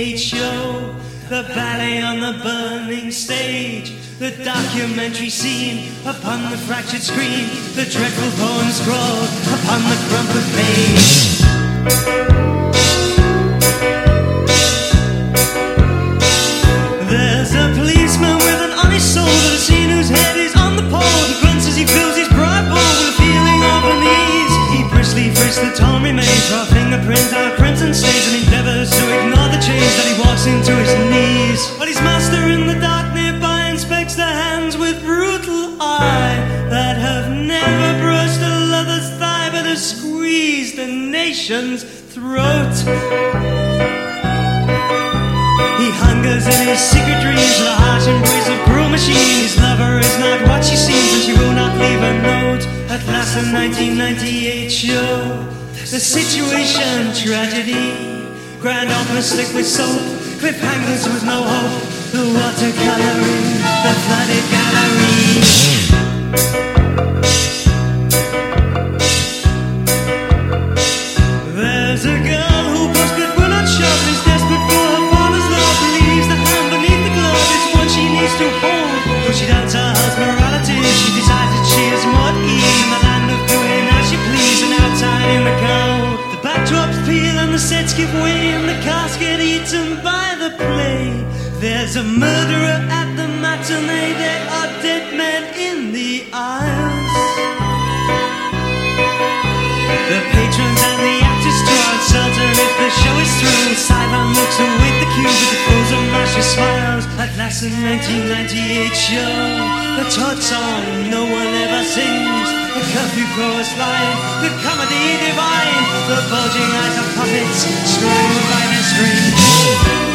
1998 show. The ballet on the burning stage, the documentary scene upon the fractured screen, the dreadful poem scrawled upon the crumpled page. There's a policeman with an honest soul that seen whose head is on the pole. He grunts as he fills his pride bowl with a feeling of unease. He briskly frisks the torn remains, raw fingerprints, our prints and stains, and endeavors to ignore the change that he walks into his knees. But his master in the dark nearby inspects the hands with brutal eye that have never brushed a lover's thigh, but have squeezed a nation's throat. He hungers in his secret dreams the harsh embrace of cruel machine. His lover is not what she seems, and she will not leave a note. At last, the 1998 show, the situation tragedy. Grand opera slick with soap, cliffhangers with no hope. The watercoloring, the flooded gallery. Looks await the cue with the frozen mashy smiles. At last, the 1998 show, the Todd song no one ever sings. The curfew chorus line, the comedy divine, the bulging eyes of puppets strung by strings.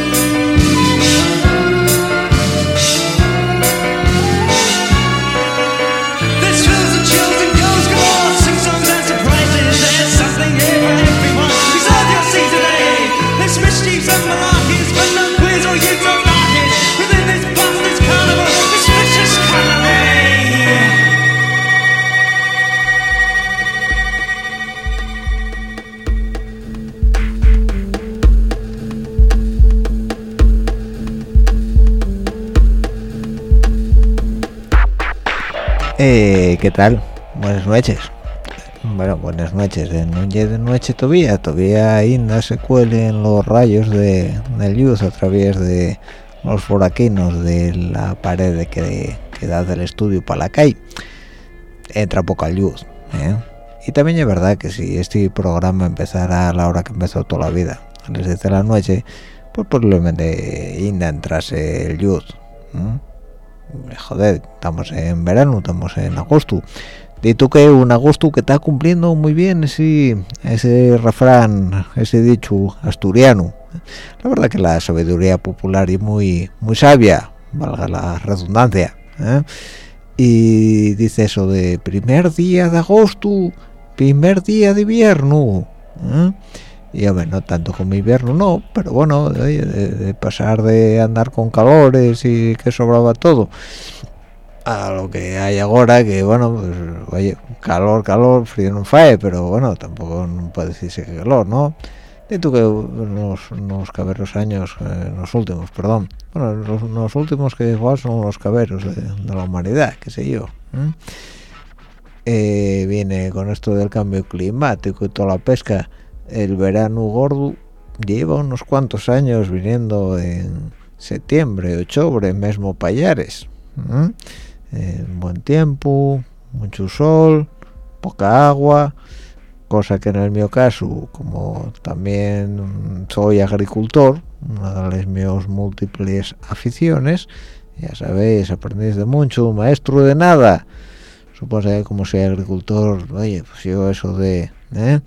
Eh, ¿Qué tal? Buenas noches. Bueno, buenas noches. Eh, No llegue de noche todavía. Todavía ainda se cuelen los rayos de, de luz a través de los foraquinos de la pared que, que da del estudio para la calle. Entra poca luz. ¿eh? Y también es verdad que si este programa empezara a la hora que empezó toda la vida, a las 10 de la noche, pues probablemente ainda entrase el luz. ¿eh? joder, estamos en verano, estamos en agosto. Dito que un agosto que está cumpliendo muy bien ese, ese refrán, ese dicho asturiano. La verdad que la sabiduría popular es muy, muy sabia, valga la redundancia. ¿eh? Y dice eso de primer día de agosto, primer día de invierno. ¿eh? y hombre, no tanto como invierno no pero bueno de, de pasar de andar con calores y que sobraba todo a lo que hay ahora que bueno pues oye calor calor frío no fae pero bueno tampoco puede decirse que calor no y tú que nos, nos caberos años eh, los últimos perdón bueno los, los últimos que igual son los caberos de, de la humanidad qué sé yo ¿eh? Eh, viene con esto del cambio climático y toda la pesca el verano gordo lleva unos cuantos años viniendo en septiembre, octubre, mismo payares. Eh, buen tiempo, mucho sol poca agua cosa que en el mío caso como también soy agricultor una de las mis múltiples aficiones ya sabéis aprendéis de mucho maestro de nada. Supongo que como soy agricultor oye pues yo eso de ¿eh?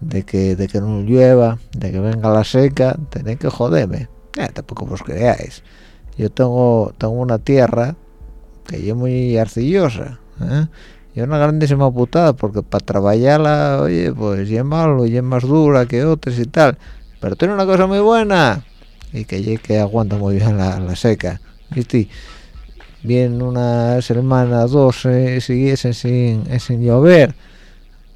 de que de que no llueva de que venga la seca tenéis que joderme. Eh, tampoco os creáis. Yo tengo tengo una tierra que es muy arcillosa ¿eh? y una grandísima putada porque para trabajarla oye pues es malo y es más dura que otras y tal pero tiene una cosa muy buena y que que aguanta muy bien la, seca ¿viste? bien una semana dos eh, siguiesen sin, sin llover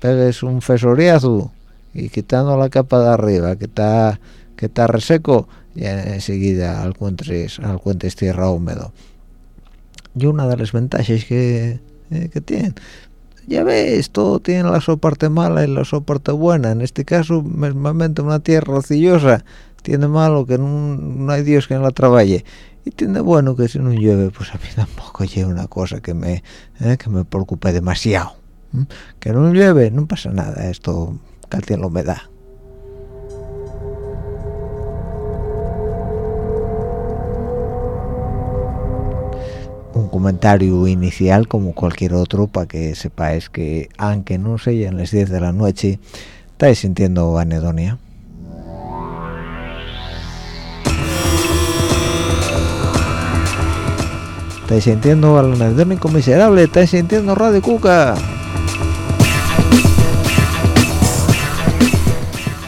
pegues un fesoriazo y quitando la capa de arriba que está que está reseco ya enseguida al cuentes tierra húmedo y una de las ventajas que, eh, que tienen ya ves, todo tiene la su parte mala y la su parte buena. En este caso, normalmente una tierra rocillosa tiene malo que no, hay Dios que no la trabaje. Y tiene bueno que si no llueve, pues a mí tampoco llega una cosa que me, eh, que me preocupe demasiado. Que no llueve, no pasa nada, esto casi la humedad. Un comentario inicial como cualquier otro para que sepáis que aunque no en las 10 de la noche estáis sintiendo anedonia. Estáis sintiendo al anedónico miserable estáis sintiendo Radio Cuca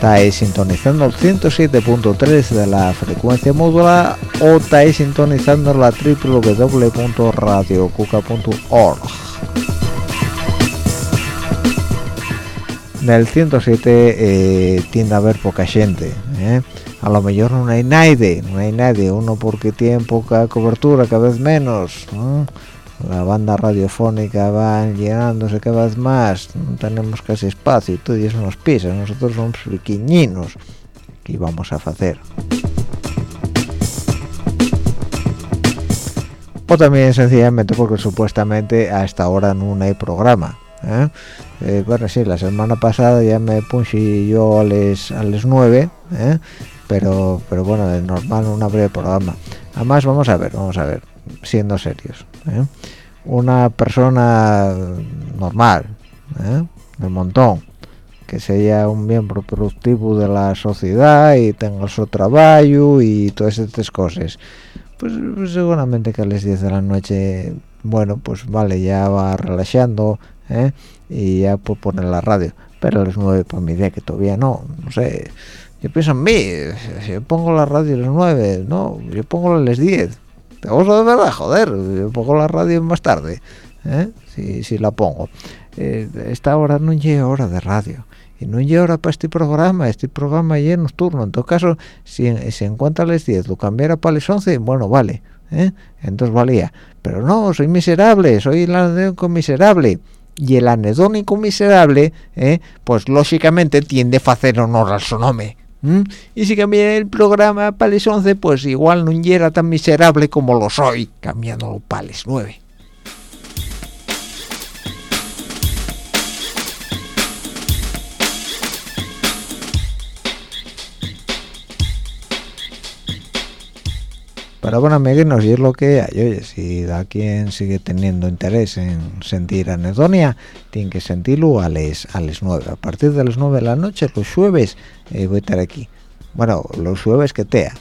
estáis sintonizando el 107.3 de la frecuencia módula o estáis sintonizando la www.radiocuca.org en el 107 eh, tiende a haber poca gente ¿eh? a lo mejor no hay nadie no hay nadie uno porque tiene poca cobertura cada vez menos la banda radiofónica va llenándose cada vez más, no tenemos casi espacio y todo eso nos pisa, nosotros somos pequeñinos, ¿qué vamos a hacer? O también sencillamente porque supuestamente a esta hora no hay programa. ¿eh? Eh, bueno, sí, la semana pasada ya me puse yo a las a las 9, ¿eh? pero pero bueno, de normal no habría programa. Además, vamos a ver, vamos a ver, siendo serios. ¿Eh? una persona normal ¿eh? montón que sea un miembro productivo de la sociedad y tenga su trabajo y todas estas cosas pues, pues, seguramente que a las 10 de la noche bueno pues vale ya va relajando ¿eh? y ya puedo poner la radio pero a las 9 por mi idea que todavía no no sé yo pienso en mí yo pongo la radio a las 9 no yo pongo a las 10 vamos de verdad joder. Pongo la radio más tarde ¿eh? si, la pongo. Eh, esta hora no llega hora de radio. Y no llega hora para este programa. Este programa ya es nocturno. En todo caso si, si encuentra las 10 lo cambiara para las 11 bueno vale ¿eh? entonces valía. Pero no soy miserable soy el anedónico miserable. Y el anedónico miserable pues lógicamente tiende a hacer honor al su nombre ¿Mm? Y si cambié el programa para les 11, pues igual no era tan miserable como lo soy, cambiándolo para les 9. Pero bueno, amiguinos, y es lo que hay. Oye, si da quien sigue teniendo interés en sentir anedonia, tiene que sentirlo a las a les 9. A partir de las 9 de la noche, los jueves, eh, voy a estar aquí. Bueno, los jueves que tea.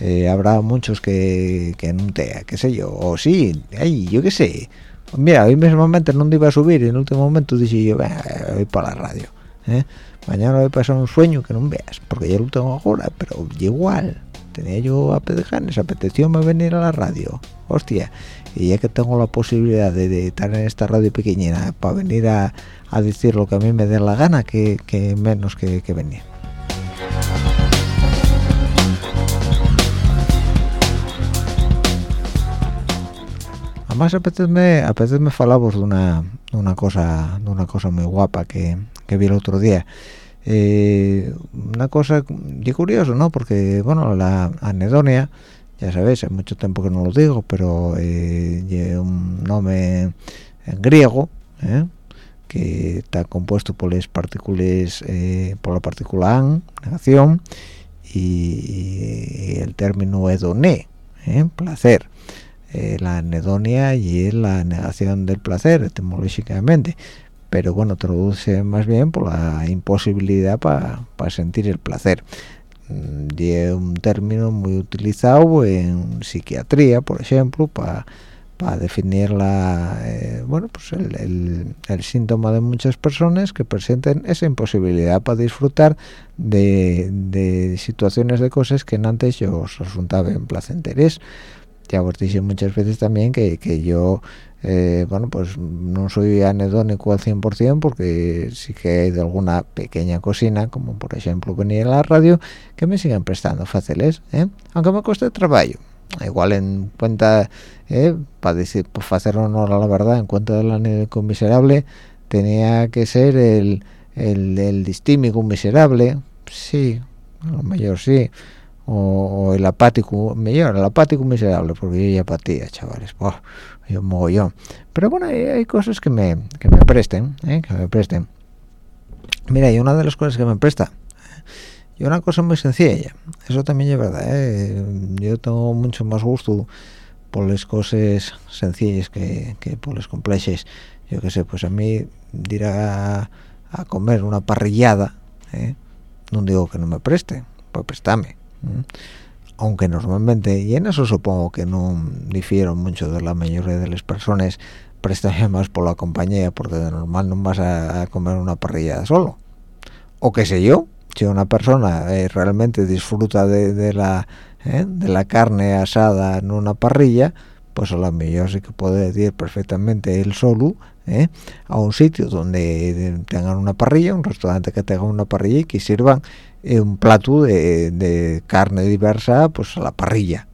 Eh, habrá muchos que, que no tea, qué sé yo. O sí, ay, yo qué sé. Mira, hoy mismamente no iba a subir y en el último momento dije yo, voy para la radio. ¿eh? Mañana voy a pasar un sueño que no veas, porque ya lo tengo ahora, pero igual tenía yo a esa apeteció me venir a la radio. Hostia y ya que tengo la posibilidad de, estar en esta radio pequeñina para venir a, decir lo que a mí me dé la gana que, menos que, venir. Además apetece apetece falamos de una, de una cosa de una cosa muy guapa que, que vi el otro día eh, una cosa y curioso no porque bueno la anedonia ya sabéis hay mucho tiempo que no lo digo pero eh, un nombre en griego ¿eh? que está compuesto por las partículas eh, por la partícula an negación y, el término hedoné placer. La anedonia y la negación del placer etimológicamente pero bueno traduce más bien por la imposibilidad para sentir el placer. Mm, y es un término muy utilizado en psiquiatría por ejemplo para para definir la eh, bueno pues el, síntoma de muchas personas que presenten esa imposibilidad para disfrutar de, situaciones de cosas que antes yo os resultaban placenteres ya os muchas veces también que, yo eh, bueno pues no soy anedónico al 100% porque sí que hay de alguna pequeña cocina como por ejemplo venir a la radio que me siguen prestando fáciles ¿eh? aunque me cueste trabajo. Igual en cuenta eh, para decir para hacer honor a la verdad en cuenta del anécdota miserable tenía que ser el el, distímico miserable. Sí a lo mejor sí o, el apático mejor el apático miserable porque yo ya apatía chavales oh, yo mogollón. Pero bueno hay, cosas que me que me presten eh, que me presten. Mira y una de las cosas que me presta y una cosa muy sencilla eso también es verdad ¿eh? yo tengo mucho más gusto por las cosas sencillas que, por las complejas. Yo qué sé pues a mí ir a, comer una parrillada ¿eh? no digo que no me preste pues préstame aunque normalmente y en eso supongo que no difiero mucho de la mayoría de las personas préstame más por la compañía porque de normal no vas a comer una parrillada solo. O qué sé yo si una persona eh, realmente disfruta de, la eh, de la carne asada en una parrilla pues a lo mejor sí que puede ir perfectamente él solo eh, a un sitio donde tengan una parrilla un restaurante que tenga una parrilla y que sirvan un plato de, carne diversa pues a la parrilla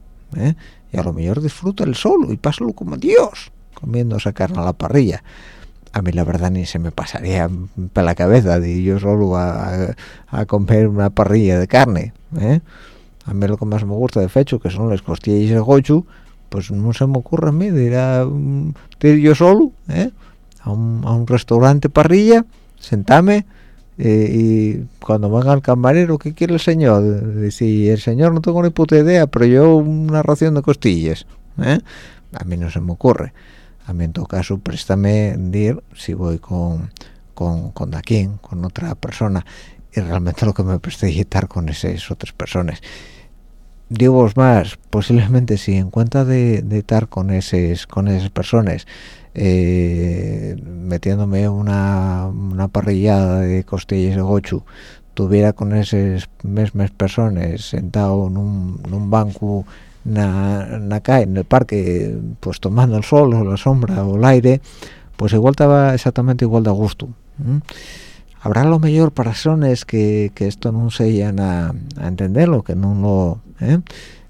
y a lo mejor disfruta el solo y pásalo como Dios comiendo esa carne a la parrilla a mí la verdad ni se me pasaría por la cabeza de yo solo a, comer una parrilla de carne ¿eh? a mí lo que más me gusta de fecho que son las costillas de gochu pues no se me ocurre a mí de ir, a, yo solo ¿eh? a, un, restaurante parrilla sentarme eh, y cuando venga el camarero ¿qué quiere el señor? si el señor no tengo ni puta idea pero yo una ración de costillas a mí no se me ocurre. A mí en todo caso préstame ir si voy con con, con Daquín, con otra persona y realmente lo que me presté estar con esas otras personas. Digo más posiblemente si en cuenta de, estar con esas con esas personas eh, metiéndome una, una parrillada de costillas de gochu tuviera con esas mismas personas sentado en un, en un banco na, na en el parque pues tomando el sol o la sombra o el aire pues igual estaba exactamente igual de gusto habrá lo mejor personas que, que esto no se llegan a, entenderlo que no lo ¿eh?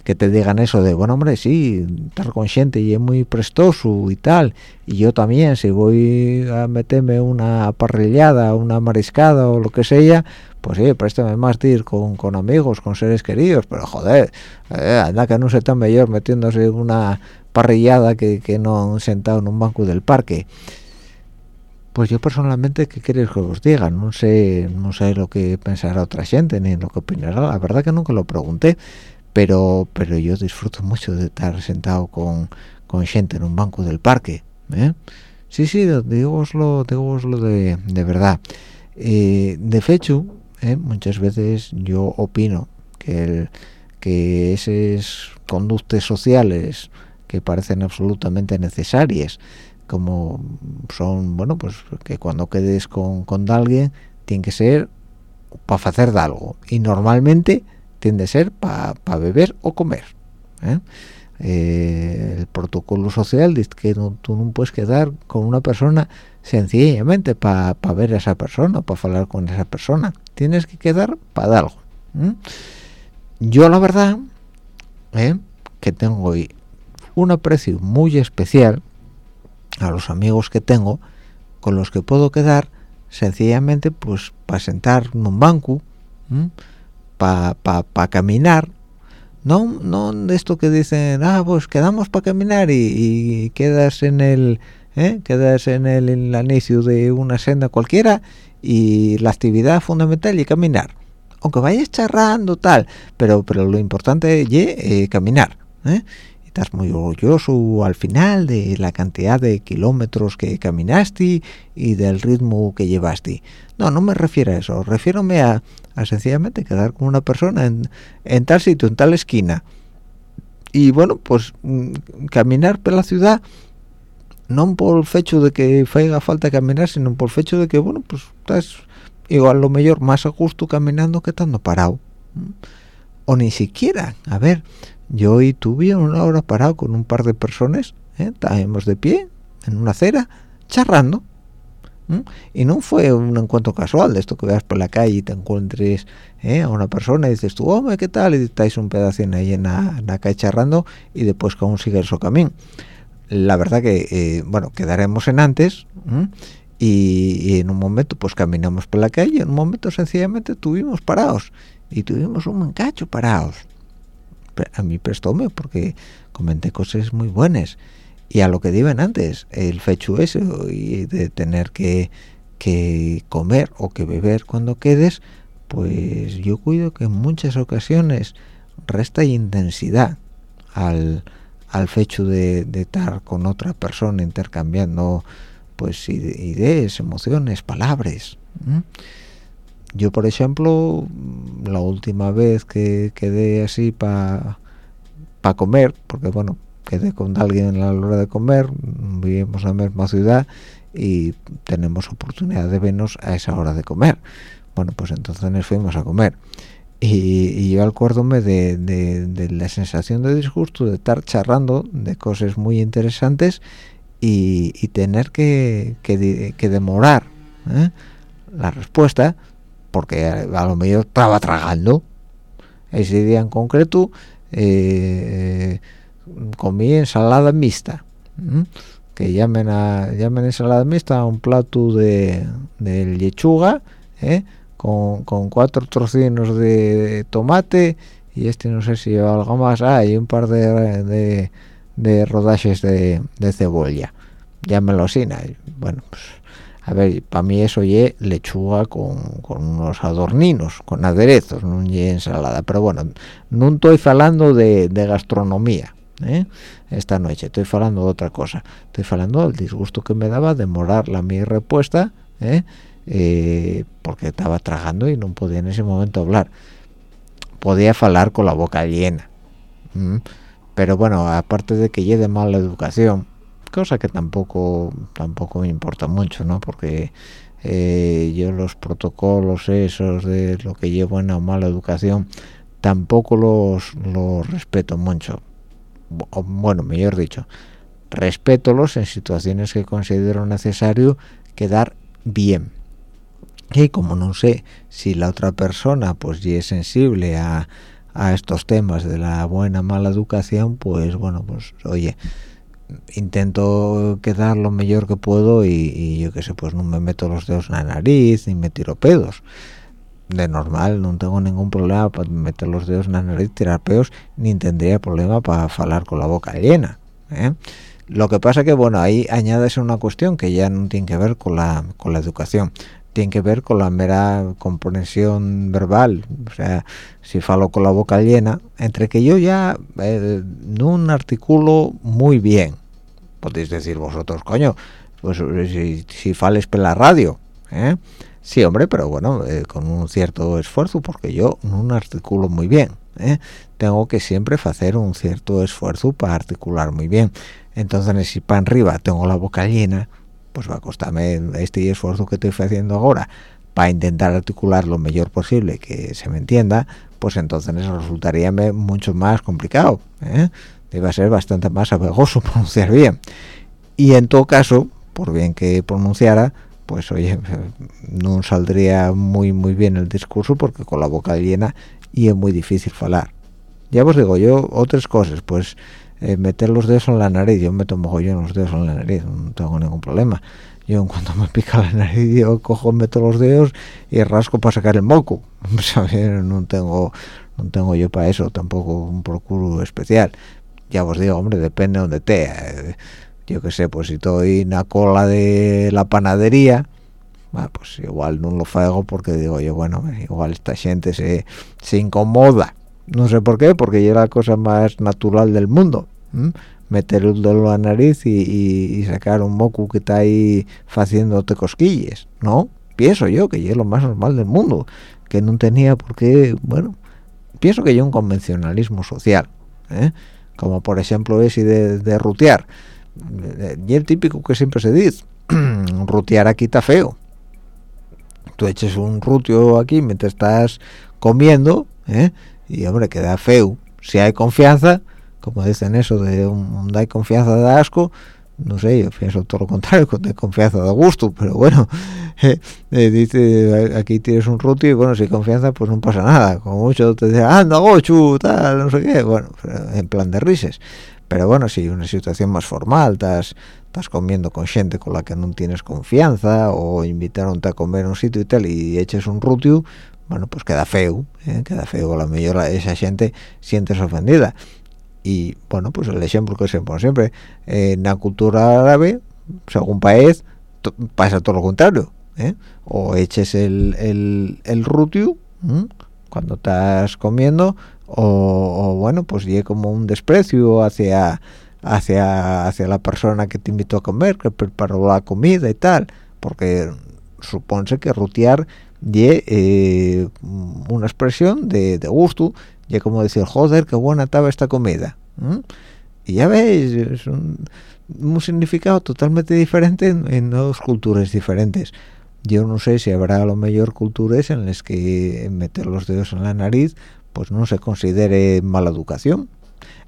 Que te digan eso de bueno hombre sí estar consciente y es muy prestoso y tal y yo también si voy a meterme una parrillada una mariscada o lo que sea pues sí, préstame más de ir con, con, amigos, con seres queridos, pero joder, eh, anda que no se tan mejor metiéndose una parrillada que, que no sentado en un banco del parque. Pues yo personalmente, ¿qué queréis que os diga? No sé, no sé lo que pensará otra gente, ni lo que opinará, la verdad que nunca lo pregunté, pero pero yo disfruto mucho de estar sentado con, con gente en un banco del parque, ¿eh? Sí, sí, digoslo, digoslo de, de verdad. Eh, de hecho, ¿eh? muchas veces yo opino que el, que esas conductas sociales que parecen absolutamente necesarias como son bueno pues que cuando quedes con, con alguien tiene que ser para hacer algo y normalmente tiende a ser para beber o comer ¿eh? Eh, el protocolo social dice que tú no puedes quedar con una persona sencillamente para ver a esa persona, para hablar con esa persona. Tienes que quedar para algo. Yo la verdad ¿eh? que tengo un aprecio muy especial a los amigos que tengo con los que puedo quedar sencillamente pues para sentar en un banco, para pa, caminar, no no de esto que dicen, ah, pues quedamos para caminar y, y quedas en el ¿eh? quedas en el, inicio de una senda cualquiera y la actividad fundamental es caminar aunque vayas charrando tal pero pero lo importante es eh, caminar ¿eh? Estás muy orgulloso al final de la cantidad de kilómetros que caminaste y del ritmo que llevaste. No, no me refiero a eso, refiérome a, sencillamente quedar con una persona en, en, tal sitio, en tal esquina. Y bueno, pues mm, caminar por la ciudad, no por el hecho de que haga falta caminar, sino por el hecho de que, bueno, pues estás igual lo mejor más a gusto caminando que estando parado. O ni siquiera, a ver, yo hoy tuve una hora parado con un par de personas, ¿eh? de pie en una acera, charrando. Y no fue un encuentro casual de esto que veas por la calle y te encuentres ¿eh? a una persona y dices tú, hombre, ¿qué tal? Y estáis un pedacito ahí en la, calle charrando y después que aún sigue su camino. La verdad que, eh, bueno, quedaremos en antes y, en un momento pues caminamos por la calle y en un momento sencillamente tuvimos parados y tuvimos un mancacho parados a mí prestóme porque comenté cosas muy buenas. Y a lo que diven antes el fecho ese y de tener que, comer o que beber cuando quedes pues yo cuido que en muchas ocasiones resta intensidad al, al fecho de, estar con otra persona intercambiando pues ideas, emociones, palabras yo por ejemplo la última vez que quedé así para pa comer porque bueno quedé con alguien a la hora de comer vivimos en la misma ciudad y tenemos oportunidad de vernos a esa hora de comer bueno pues entonces nos fuimos a comer y, yo acuérdome de, de, la sensación de disgusto de estar charlando de cosas muy interesantes y, tener que, que, demorar ¿eh? la respuesta porque a lo mejor estaba tragando ese día en concreto eh, comí ensalada mixta que llamen a llamen ensalada mixta un plato de, lechuga ¿eh? con, cuatro trocinos de tomate y este no sé si lleva algo más. Ah, y un par de, de, rodajes de, de cebolla. Llámelo así bueno pues a ver, para mí eso es lechuga con, unos adorninos, con aderezos, no es ensalada. Pero bueno, no estoy hablando de, gastronomía ¿eh? esta noche, estoy hablando de otra cosa. Estoy hablando del disgusto que me daba demorar la mi respuesta, ¿eh? Eh, porque estaba tragando y no podía en ese momento hablar. Podía hablar con la boca llena. Pero bueno, aparte de que lleve mala educación, cosa que tampoco tampoco me importa mucho no porque eh, yo los protocolos esos de lo que llevo en la mala educación tampoco los, los respeto mucho. Bueno mejor dicho respétolos en situaciones que considero necesario quedar bien. Y como no sé si la otra persona pues ya es sensible a, a estos temas de la buena mala educación pues bueno pues oye intento quedar lo mejor que puedo y, yo qué sé, pues no me meto los dedos en la nariz ni me tiro pedos. De normal, no tengo ningún problema para meter los dedos en la nariz, tirar pedos, ni tendría problema para hablar con la boca llena. ¿eh? Lo que pasa que, bueno, ahí añades una cuestión que ya no tiene que ver con la, con la educación tiene que ver con la mera comprensión verbal o sea si falo con la boca llena entre que yo ya eh, no articulo muy bien podéis decir vosotros, coño, pues si, si fales por la radio, ¿eh? Sí, hombre, pero bueno, eh, con un cierto esfuerzo, porque yo no articulo muy bien. ¿eh? Tengo que siempre hacer un cierto esfuerzo para articular muy bien. Entonces, si para arriba tengo la boca llena, pues va a costarme este esfuerzo que estoy haciendo ahora para intentar articular lo mejor posible, que se me entienda, pues entonces resultaría mucho más complicado. ¿eh? Debe ser bastante más abegoso pronunciar bien. Y en todo caso por bien que pronunciara pues oye no saldría muy muy bien el discurso porque con la boca llena y es muy difícil hablar ya os digo yo otras cosas pues eh, meter los dedos en la nariz yo meto mogollón los dedos en la nariz no tengo ningún problema. Yo en cuanto me pica la nariz yo cojo meto los dedos y rasco para sacar el moco. No tengo no tengo yo para eso tampoco un procuro especial ya os digo hombre depende de donde esté yo qué sé pues si estoy en la cola de la panadería pues igual no lo hago porque digo yo bueno igual esta gente se, se incomoda. No sé por qué porque es la cosa más natural del mundo meter el dedo a la nariz y, sacar un moco que está ahí haciéndote cosquillas no pienso yo que es lo más normal del mundo que no tenía por qué bueno pienso que hay un convencionalismo social ¿eh? Como por ejemplo ese de, de rutear. Y el típico que siempre se dice rutear aquí está feo. Tú eches un rutio aquí mientras estás comiendo ¿eh? y hombre queda feo. Si hay confianza como dicen eso de un, hay confianza de asco no sé yo pienso todo lo contrario con confianza de gusto pero bueno eh, eh, dice aquí tienes un rutio y bueno si confianza pues no pasa nada. Como mucho te dice anda gochu tal no sé qué bueno en plan de risas. Pero bueno si una situación más formal estás estás comiendo con gente con la que no tienes confianza o invitaronte a comer a un sitio y tal y eches un rutio bueno pues queda feo ¿eh? queda feo a la mayor esa gente sientes ofendida y bueno pues el ejemplo que se pone siempre en la cultura árabe según país pasa todo lo contrario ¿eh? o eches el, el, el rutio cuando estás comiendo o, bueno pues llegue como un desprecio hacia hacia hacia la persona que te invitó a comer que preparó la comida y tal porque supone que rutear y eh, una expresión de, gusto y como decir joder qué buena estaba esta comida y ya veis es un, significado totalmente diferente en, dos culturas diferentes. Yo no sé si habrá a lo mejor culturas en las que meter los dedos en la nariz pues no se considere mala educación.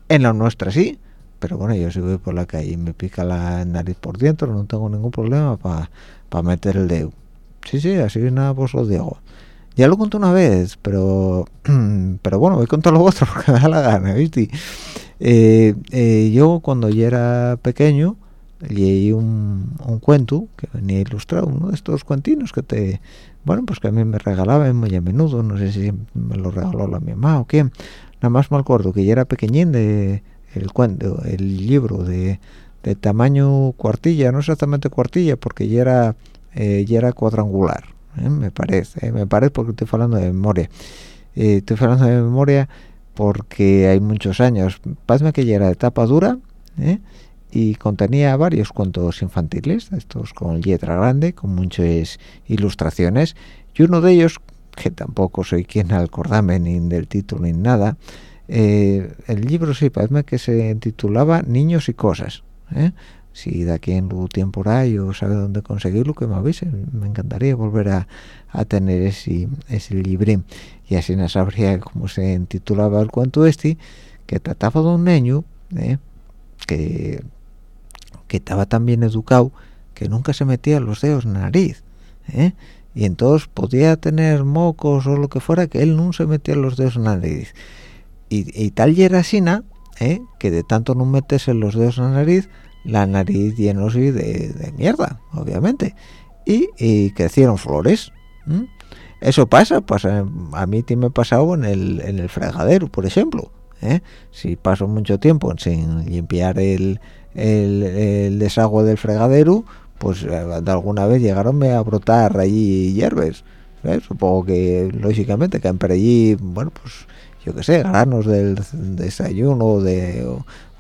En la nuestra sí pero bueno yo si voy por la calle y me pica la nariz por dentro no tengo ningún problema para meter el dedo. Sí sí así nada pues lo digo ya lo conté una vez pero pero bueno voy a contar lo otro porque me da la gana ¿viste? Eh, eh, yo cuando ya era pequeño leí un, un, cuento que venía ilustrado uno de estos cuentinos que te bueno pues que a mí me regalaban muy a menudo no sé si me lo regaló la mi mamá o quién nada más me acuerdo que ya era pequeñín de el cuento el libro de, de tamaño cuartilla no exactamente cuartilla porque ya era eh, ya era cuadrangular ¿eh? me parece ¿eh? me parece porque estoy hablando de memoria estoy hablando de memoria porque hay muchos años parece que ya era de tapa dura y contenía varios cuentos infantiles, estos con letra grande, con muchas ilustraciones, y uno de ellos, que tampoco soy quien acordarme ni del título ni nada, eh, el libro sí, parece que se titulaba Niños y Cosas. ¿eh? Si de aquí en un tiempo o sabe dónde conseguirlo, que me avise. Me encantaría volver a, tener ese, ese librín. Y así no sabría cómo se titulaba el cuento este, que trataba de un niño ¿eh? que que estaba tan bien educado que nunca se metía los dedos en la nariz ¿eh? y entonces podía tener mocos o lo que fuera que él no se metía los dedos en la nariz y, tal y era así ¿eh? que de tanto no meterse los dedos en la nariz la nariz llenóse de, de mierda obviamente y, crecieron flores eso pasa pasa a mí me ha pasado en el, en el fregadero por ejemplo ¿eh? si paso mucho tiempo sin limpiar el el, desagüe del fregadero pues eh, alguna vez llegaron a brotar allí hierbas ¿eh? supongo que lógicamente caen por allí bueno pues yo qué sé granos del desayuno de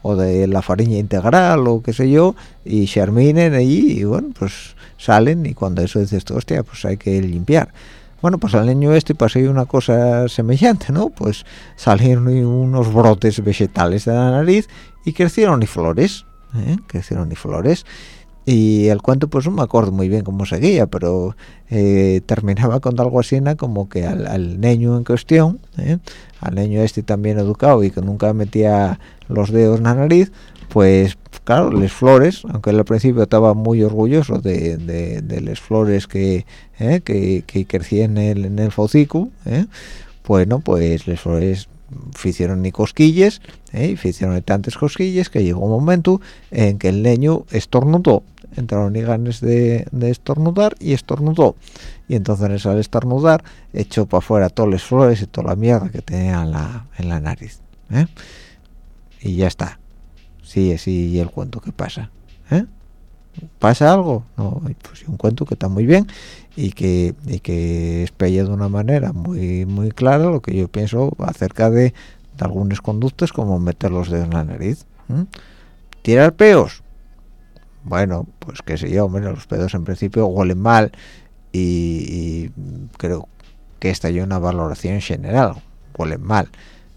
de la farina integral o qué sé yo y germinen allí y bueno pues salen y cuando eso dices hostia pues hay que limpiar bueno pues al niño este pasó una cosa semejante no pues salieron unos brotes vegetales de la nariz y crecieron y flores ¿eh? crecieron y flores y el cuento pues no me acuerdo muy bien cómo seguía pero eh, terminaba con algo así como que al, niño en cuestión ¿eh? al niño este también educado y que nunca metía los dedos en la nariz pues claro las flores aunque al principio estaba muy orgulloso de, de, las flores que, que, que crecían en el, en el focico bueno pues las flores hicieron ni cosquillas ¿eh? hicieron tantas cosquillas que llegó un momento en que el niño estornudó entraron ni ganas de, estornudar y estornudó. Y entonces al estornudar echó para afuera todas las flores y toda la mierda que tenía en la, en la nariz ¿eh? y ya está. Sí sí y el cuento que pasa ¿eh? pasa algo no pues yo encuentro que está muy bien y que y que de una manera muy muy clara lo que yo pienso acerca de, algunas conductas como meter los dedos en la nariz tirar peos bueno pues qué sé yo hombre, los pedos en principio huelen mal y, creo que esta es una valoración general huelen mal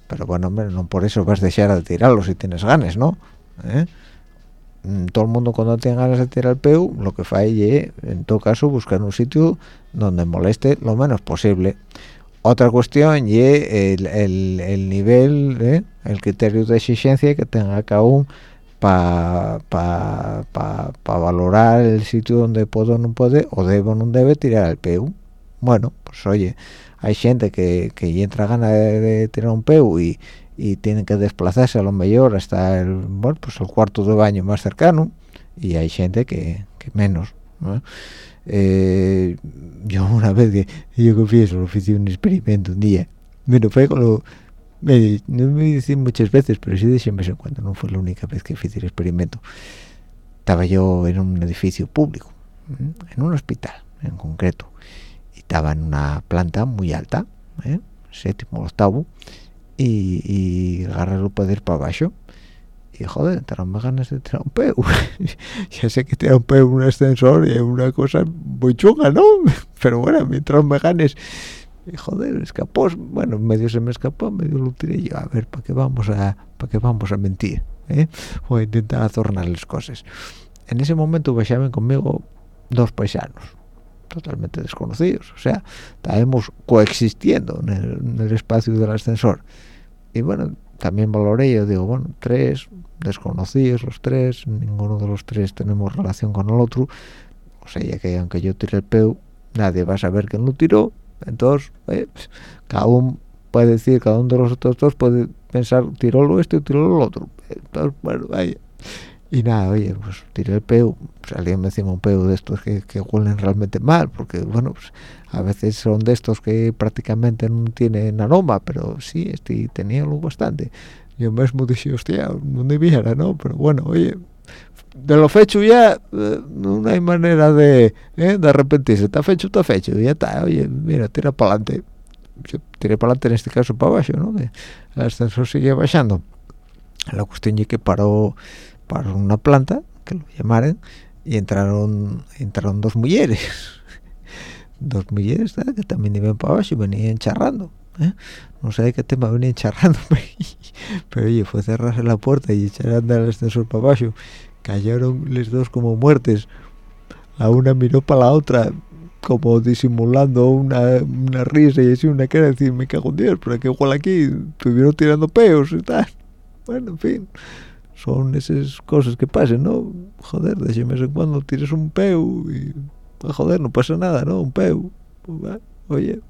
pero bueno no por eso vas a dejar de tirarlos si tienes ganas no ¿Eh? Mm, todo el mundo cuando tiene ganas de tirar el peu lo que falle en todo caso buscar un sitio donde moleste lo menos posible otra cuestión y el, el, nivel ¿eh? el criterio de exigencia que tenga cada uno para pa, valorar el sitio donde puedo o no puede o debo o no debe tirar el peu bueno pues oye hay gente que, que entra ganas de, tirar un peu y, y tienen que desplazarse a lo mejor hasta el bueno pues el cuarto de baño más cercano y hay gente que, que menos eh, yo una vez que yo confieso lo hice un experimento un día bueno fue con lo me, no dicen muchas veces pero sí de siempre en cuando no fue la única vez que hice el experimento estaba yo en un edificio público en un hospital en concreto y estaba en una planta muy alta ¿eh? séptimo octavo y, y agarrar el poder para abajo y joder, más ganas de tirar un peu ya sé que tirar un en un ascensor es una cosa muy chunga, ¿no? pero bueno, mientras me ganes y joder, escapó, bueno, medio se me escapó, medio lo tiré yo, a ver, ¿para qué vamos a, para qué vamos a mentir? ¿eh? Voy a intentar adornar las cosas. En ese momento bajaban conmigo dos paisanos, totalmente desconocidos, o sea, estábamos coexistiendo en el, en el espacio del ascensor y bueno también valoré yo digo bueno tres desconocidos los tres ninguno de los tres tenemos relación con el otro o sea ya que aunque yo tire el peu nadie va a saber quién lo tiró entonces eh, cada uno puede decir cada uno de los otros dos puede pensar tiró lo este o tiró lo otro entonces bueno vaya. Y nada oye pues tiré el peu salía encima un peu de estos que, que huelen realmente mal porque bueno pues a veces son de estos que prácticamente no tienen aroma pero sí este tenía lo bastante. Yo mismo dije hostia no debiera no pero bueno oye de lo fecho ya eh, no hay manera de, eh, de arrepentirse. Está fecho está fecho ya está oye mira tira para adelante yo para adelante en este caso para abajo no el ascensor sigue bajando la cuestión es que paró para una planta que lo llamaron y entraron entraron dos mujeres dos mujeres que también iban para abajo y venían charrando ¿eh? no sé de qué tema venían charrando pero oye fue cerrarse la puerta y echar a andar el ascensor para abajo cayeron los dos como muertes la una miró para la otra como disimulando una, una risa y así una cara decir me cago en Dios pero que igual aquí estuvieron tirando peos y tal bueno en fin son esas cosas que pasan, ¿no? Joder, de vez en cuando tires un peu y, joder, no pasa nada, ¿no? Un peu. Pues oye,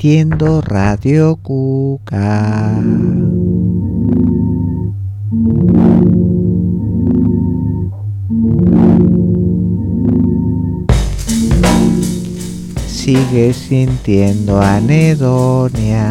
sintiendo Radio Cuca. Sigue sintiendo anedonia.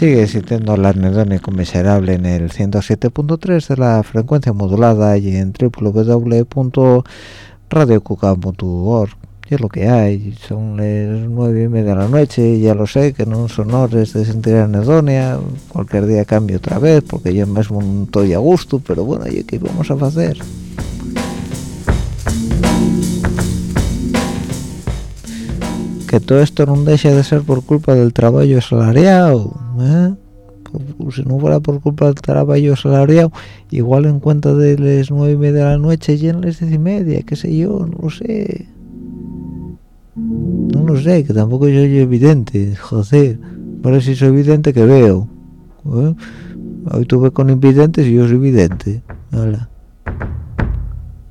Sigue sintiendo la anedonia miserable en el 107.3 de la frecuencia modulada y en www.radiocuca.org y es lo que hay, son las nueve y media de la noche, ya lo sé, que no son horas de sentir anedonia, cualquier día cambio otra vez, porque yo mismo no estoy a gusto, pero bueno, ¿y qué vamos a hacer? que todo esto no deja de ser por culpa del trabajo asalariado ¿eh? Pues, si no fuera por culpa del trabajo asalariado igual en cuenta de las nueve y media de la noche y en las diez y media qué sé yo no lo sé no lo sé que tampoco yo soy evidente joder pero si soy evidente que veo ¿eh? hoy tuve con invidentes y yo soy evidente Hola.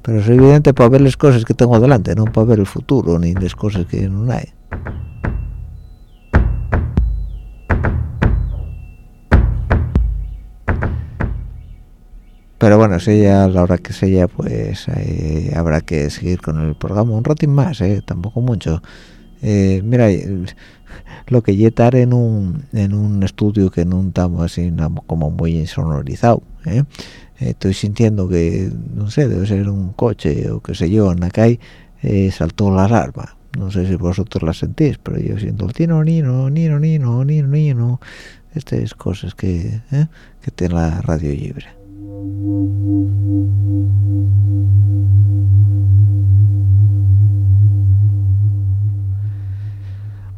pero soy evidente para ver las cosas que tengo delante no para ver el futuro ni las cosas que no hay pero bueno si ya a la hora que sea pues eh, habrá que seguir con el programa un ratín más eh, tampoco mucho. Eh, mira lo que estar en un en un estudio que no estamos así como muy sonorizado estoy sintiendo que no sé debe ser un coche o qué sé yo en la calle saltó la alarma. No sé si vosotros la sentís pero yo siento el tino nino nino nino nino nino. Estas cosas que que tiene la radio libre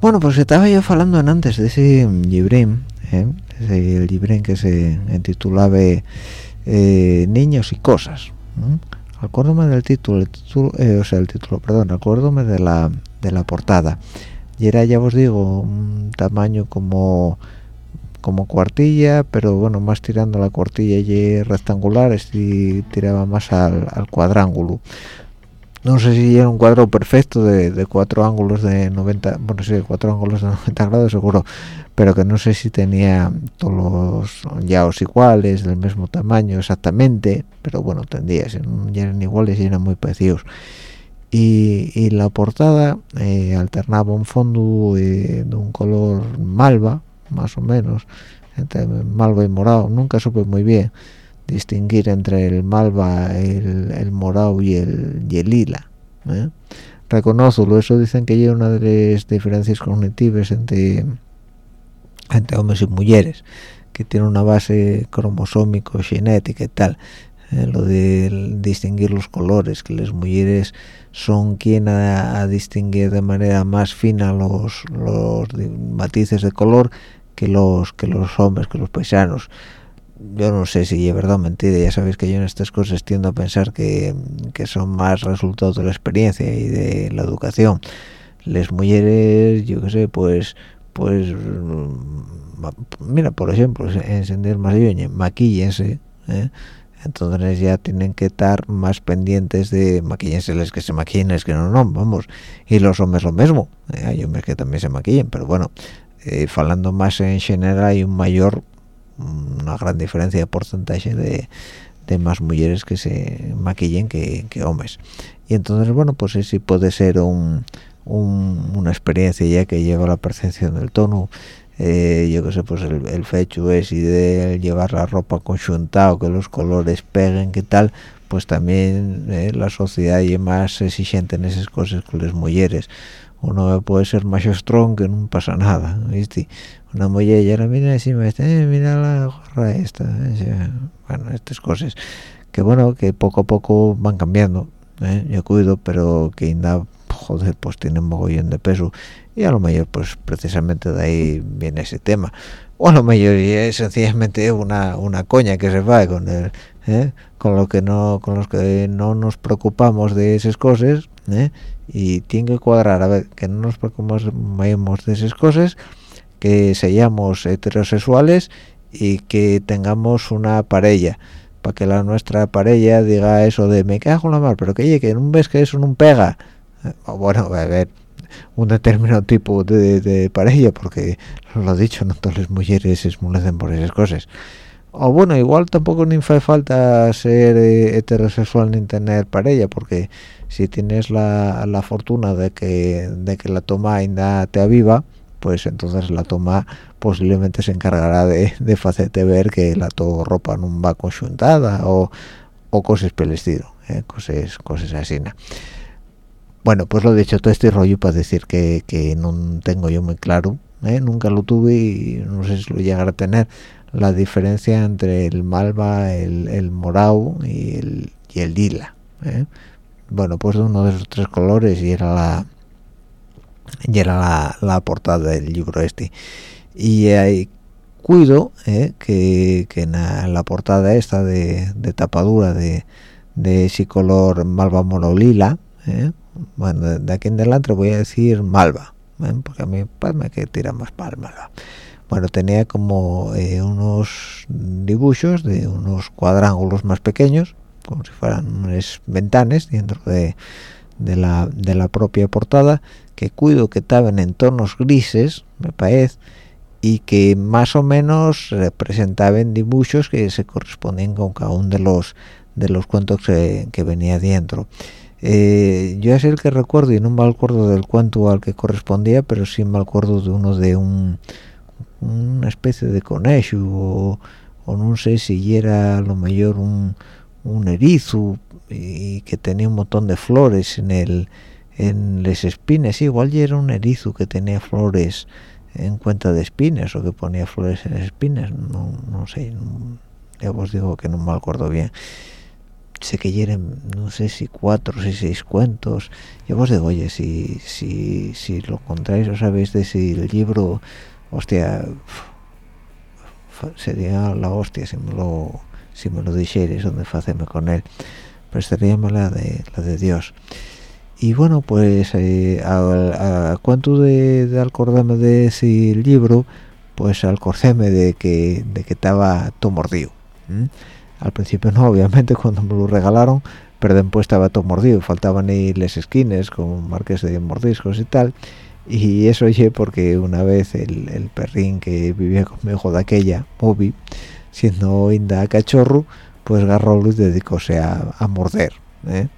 bueno, pues estaba yo hablando antes de ese librín, ¿eh? ese librín que se intitulaba eh, Niños y Cosas. Acuérdome del título, el título eh, o sea, el título, perdón, acuérdome de la, de la portada. Y era, ya os digo, un tamaño como como cuartilla pero bueno más tirando la cuartilla y rectangular tiraba más al, cuadrángulo. No sé si era un cuadro perfecto de, cuatro ángulos de 90 bueno sí cuatro ángulos de 90 grados seguro pero que no sé si tenía todos los yaos iguales del mismo tamaño exactamente pero bueno tendría si no eran iguales y eran muy parecidos. Y, la portada eh, alternaba un fondo eh, de un color malva más o menos entre malva y morado nunca supe muy bien distinguir entre el malva el, el morado y el, y el lila ¿eh? reconozco eso dicen que hay una de las diferencias cognitivas entre entre hombres y mujeres que tiene una base cromosómico genética y tal ¿eh? lo de distinguir los colores que las mujeres son quien a, a distinguir de manera más fina los, los matices de color que los que los hombres que los paisanos yo no sé si es verdad o mentira ya sabéis que yo en estas cosas tiendo a pensar que, son más resultados de la experiencia y de la educación las mujeres yo qué sé pues pues mm, mira por ejemplo encender más bien maquillense ¿eh? entonces ya tienen que estar más pendientes de maquillense les que se maquillen les que no no vamos y los hombres lo mismo ¿eh? hay hombres que también se maquillen pero bueno eh, falando más en general hay un mayor una gran diferencia de porcentaje de, más mujeres que se maquillen que, hombres. Y entonces bueno pues sí puede ser un, una experiencia ya que lleva la percepción del tono. Eh, yo que sé pues el, el, fecho es y de llevar la ropa conjuntado que los colores peguen que tal pues también eh, la sociedad es más exigente en esas cosas que las mujeres uno puede ser más strong que no pasa nada ¿viste? una mujer ya la mira eh, mira la gorra esta eh, bueno estas cosas que bueno que poco a poco van cambiando ¿eh? yo cuido pero que inda joder pues tiene un mogollón de peso y a lo mejor pues precisamente de ahí viene ese tema o a lo mejor es sencillamente una una coña que se va con el ¿eh? con lo que no con los que no nos preocupamos de esas cosas ¿eh? Y tiene que cuadrar a ver que no nos preocupemos de esas cosas que seamos heterosexuales y que tengamos una pareja para que la nuestra pareja diga eso de me cago en la mar pero que oye que un ves que eso no pega eh, bueno a ver un determinado tipo de, de pareja porque lo dicho no todas las mujeres se esmulecen por esas cosas o bueno igual tampoco ni hace falta ser eh, heterosexual ni tener pareja porque si tienes la, la fortuna de que de que la toma ainda te aviva pues entonces la toma posiblemente se encargará de, de hacerte ver que la to ropa no va conjuntada o, o cosas por ¿eh? cosas cosas así bueno pues lo dicho todo este rollo para decir que, que no tengo yo muy claro ¿eh? nunca lo tuve y no sé si lo llegará a tener la diferencia entre el malva, el, el morado y el, y el lila. ¿eh? Bueno, pues uno de esos tres colores y era la y era la, portada del libro este. Y hay cuido ¿eh? que, en la, portada esta de, de tapadura de, de color malva moro lila, ¿eh? bueno, de, aquí en adelante voy a decir malva, porque a mí pues, me que tira más para malva bueno tenía como eh, unos dibujos de unos cuadrángulos más pequeños como si fueran unas ventanas dentro de, de, la, de la propia portada que cuido que estaban en tonos grises me parece y que más o menos representaban dibujos que se correspondían con cada uno de los de los cuentos que, venía dentro. Eh, yo es el que recuerdo y no me acuerdo del cuento al que correspondía pero sí me acuerdo de uno de un una especie de conejo o, no sé si era a lo mejor un, un erizo y que tenía un montón de flores en el en las espinas. Igual ya era un erizo que tenía flores en cuenta de espinas o que ponía flores en espinas. No, no sé ya os digo que no me acuerdo bien. Sé que eran no sé si cuatro o seis cuentos. Yo os digo oye si si si lo encontráis o sabéis de si el libro hostia sería la hostia si me lo si me lo dijeres donde hacerme con él. Pero sería la de la de Dios. Y bueno pues eh, a, cuanto de, de acordarme de ese libro pues al de que de que estaba todo mordido al principio no obviamente cuando me lo regalaron pero después estaba todo mordido faltaban ahí las esquinas con marques de mordiscos y tal y eso oye porque una vez el, perrín que vivía conmigo de aquella Bobby siendo inda cachorro pues y dedicóse a, a morder ¿eh?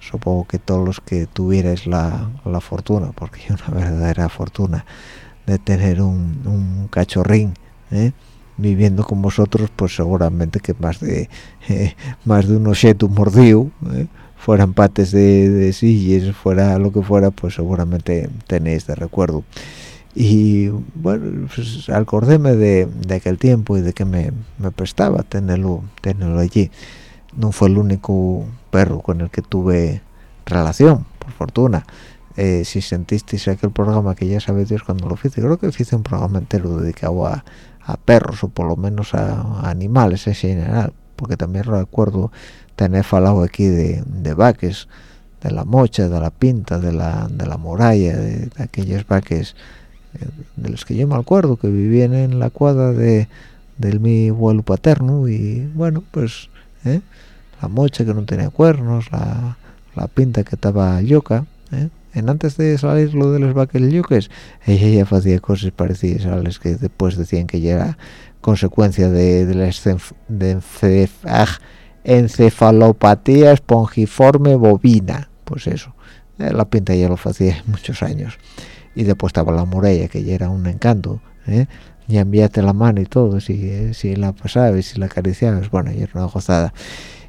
supongo que todos los que tuvierais la, la fortuna porque es una verdadera fortuna de tener un, un cachorrín ¿eh? viviendo con vosotros pues seguramente que más de eh, más de un fueran pates de, de sillas, fuera lo que fuera, pues seguramente tenéis de recuerdo. Y bueno, pues acordéme de, de, aquel tiempo y de que me, me, prestaba tenerlo, tenerlo allí. No fue el único perro con el que tuve relación, por fortuna. Eh, si sentisteis aquel programa que ya sabéis Dios cuando lo hice, creo que hice un programa entero dedicado a, a perros o por lo menos a, a animales en general, porque también recuerdo tener falado aquí de, de vaques de la mocha de la pinta de la, de la muralla de, aquellos vaques eh, de los que yo me acuerdo que vivían en la cuadra de del mi abuelo paterno y bueno pues ¿eh? la mocha que no tenía cuernos la, la pinta que estaba yoca ¿eh? en antes de salir lo de los vaques yoques ella ya hacía cosas parecidas a las que después decían que ya era consecuencia de, de la de, encefalopatía espongiforme bovina pues eso eh, la pinta ya lo hacía muchos años y después estaba la muralla que ya era un encanto ¿eh? y enviaste la mano y todo si, eh, si la pasabas si la acariciabas bueno ya era una gozada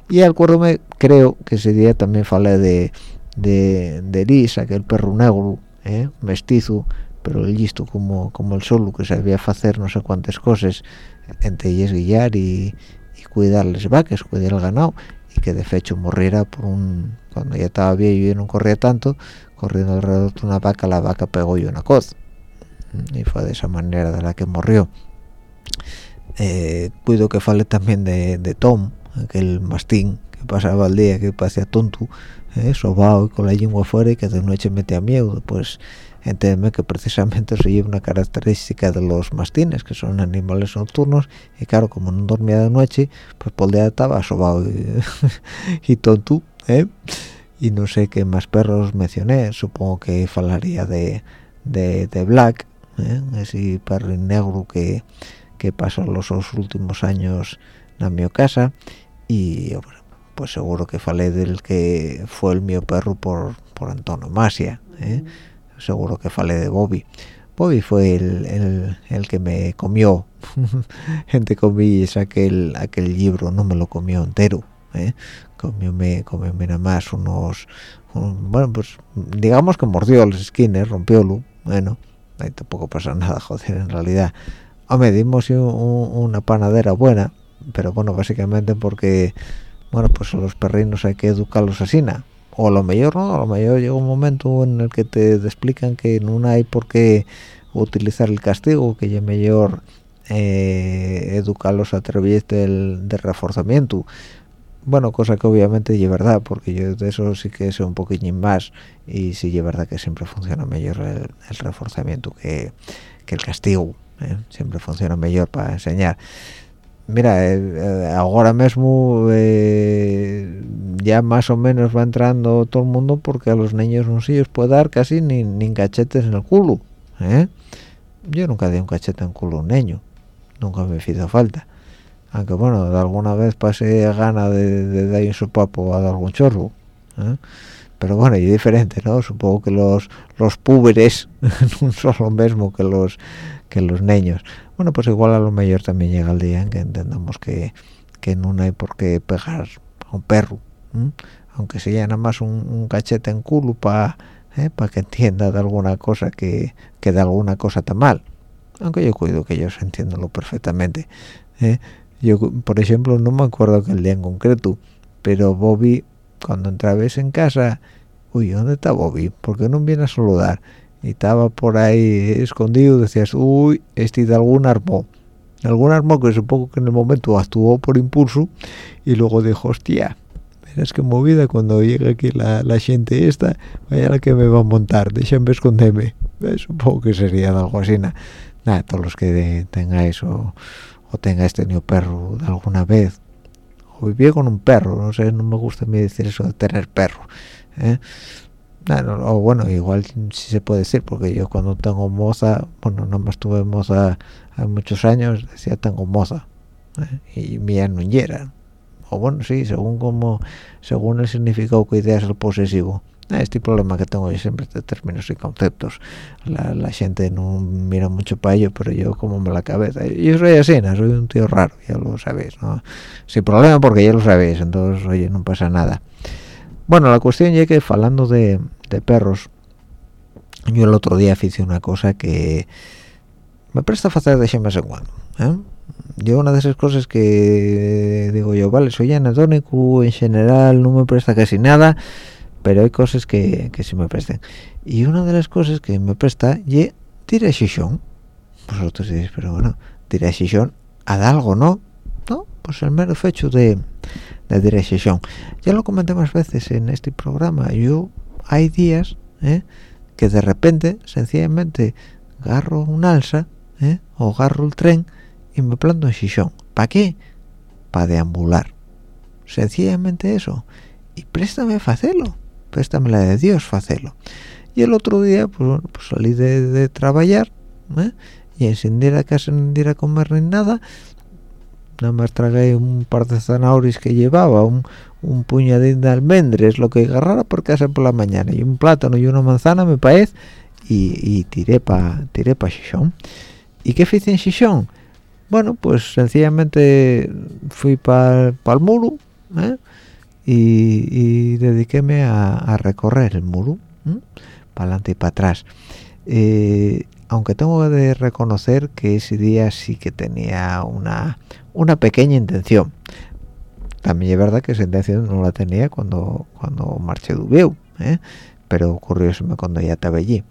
y acuérdome creo que ese día también falé de de, de Lisa, aquel perro negro ¿eh? mestizo pero listo como como el solo que sabía hacer no sé cuántas cosas entre ellas guiar y cuidar las vacas, cuidar el ganado y que de hecho muriera por un cuando ya estaba viejo y no corría tanto corriendo alrededor de una vaca la vaca pegó y una coz y fue de esa manera de la que murió eh, cuido que fale también de, de, Tom aquel mastín que pasaba el día que parecía tonto eh, sobao y con la lengua fuera y que de noche metía miedo pues entiéndeme que precisamente eso lleva una característica de los mastines que son animales nocturnos y claro como no dormía de noche pues por día estaba sobado y, tonto ¿eh? y no sé qué más perros mencioné supongo que falaría de, de, Black ¿eh? ese perro negro que, que pasó los últimos años en mi casa y pues seguro que falé del que fue el mío perro por, por antonomasia ¿eh? Seguro que falé de Bobby. Bobby fue el, el, que me comió. Gente comillas aquel aquel libro no me lo comió entero ¿eh? comióme, comióme nada más unos bueno pues digamos que mordió los skins rompiólo bueno ahí tampoco pasa nada joder en realidad. Me dimos una panadera buena pero bueno básicamente porque bueno pues a los perrinos hay que educarlos así o a lo mejor no a lo mejor llega un momento en el que te explican que no hay por qué utilizar el castigo que es mejor eh, educarlos a través del, reforzamiento. Bueno cosa que obviamente es verdad porque yo de eso sí que sé un poquillín más y sí es verdad que siempre funciona mejor el, reforzamiento que, que, el castigo ¿eh? siempre funciona mejor para enseñar mira, eh, eh, ahora mismo eh, ya más o menos va entrando todo el mundo porque a los niños no se les puede dar casi ni, ni cachetes en el culo. Yo nunca di un cachete en el culo a un niño, nunca me hizo falta. Aunque bueno, alguna vez pasé gana de, de dar en su papo a algún chorro. Pero bueno, y diferente, ¿no? Supongo que los los púberes no son lo mismo que los que los niños bueno pues igual a lo mejor también llega el día en que entendamos que, que no hay por qué pegar a un perro aunque sea nada más un, cachete en culo para ¿eh? que entienda de alguna cosa que, que de alguna cosa está mal aunque yo cuido que ellos entiendan perfectamente ¿eh? yo por ejemplo no me acuerdo que el día en concreto pero Bobby cuando entrabas en casa uy ¿dónde está Bobby? ¿por qué no viene a saludar? Y estaba por ahí escondido decías uy este de algún armó algún armó que supongo que en el momento actuó por impulso y luego dijo hostia verás que movida cuando llegue aquí la, la gente esta vaya la que me va a montar déjame esconderme eh, supongo que sería algo así nada todos los que tengáis o, o tengáis tenido perro de alguna vez o viví con un perro no sé no me gusta a mí decir eso de tener perro ¿eh? O bueno igual sí se puede decir porque yo cuando tengo moza bueno no más tuve moza hace muchos años decía tengo moza ¿eh? y mía no o bueno sí según como según el significado que ideas el posesivo. Este problema que tengo yo siempre de términos y conceptos. La, gente no mira mucho para ello pero yo como me la cabeza. Yo soy así ¿no? soy un tío raro ya lo sabéis no sin problema porque ya lo sabéis entonces oye no pasa nada bueno, la cuestión es que hablando de, perros, yo el otro día hice una cosa que me presta a de vez en cuando. ¿eh? Yo una de esas cosas que digo yo, vale, soy anatónico, en general no me presta casi nada, pero hay cosas que, que sí me prestan. Y una de las cosas que me presta es tirar Vosotros diréis, pero bueno, tirar a algo, ¿no? No, pues el mero hecho de de dirección ya lo comenté más veces en este programa yo hay días ¿eh? que de repente sencillamente agarro un alza ¿eh? o agarro el tren y me planto en Xixón ¿para qué? para deambular sencillamente eso y préstame a hacerlo préstame la de Dios hacerlo y el otro día pues, pues salí de, trabajar ¿eh? y sin ir a casa ni ir a comer ni nada nada más tragué un par de zanahorias que llevaba, un, un puñadín de almendres, lo que agarrara por casa por la mañana, y un plátano y una manzana, me parece, y, tiré para tiré pa Xixón. ¿Y qué hice en Xixón? Bueno, pues sencillamente fui para el muro ¿eh? y, y dediquéme a, recorrer el muro, para adelante y para atrás. Eh, aunque tengo de reconocer que ese día sí que tenía una, una pequeña intención. También es verdad que esa intención no la tenía cuando cuando marché de ¿eh? pero ocurrió cuando ya estaba allí.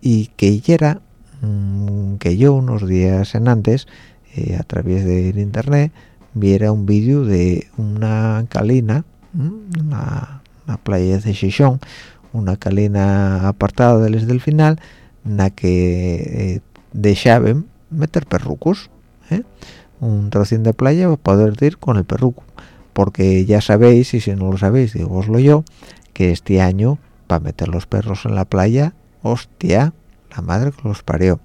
Y que era mm, que yo unos días en antes, eh, a través del internet, viera un vídeo de una calina, una, playa de Xixón, una calina apartada desde el final, la que eh, dejaban meter perrucos ¿eh? Un trocín de playa poder ir con el perruco. Porque ya sabéis y si no lo sabéis digo lo yo que este año para meter los perros en la playa hostia la madre que los parió.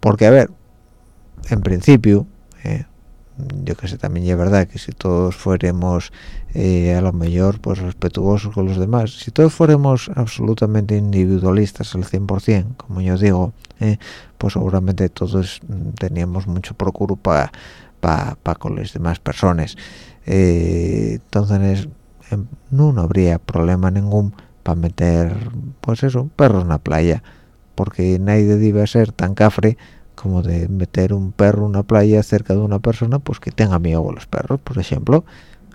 Porque a ver en principio eh, yo que sé también es verdad que si todos fuéramos eh, a lo mejor pues respetuosos con los demás. Si todos fuéramos absolutamente individualistas al 100% como yo digo eh, pues seguramente todos teníamos mucho procuro para pa, con las demás personas. Entonces em, no, no habría problema ningún para meter pues eso perros en la playa porque nadie debe ser tan cafre como de meter un perro en una playa cerca de una persona pues que tenga miedo a los perros por ejemplo.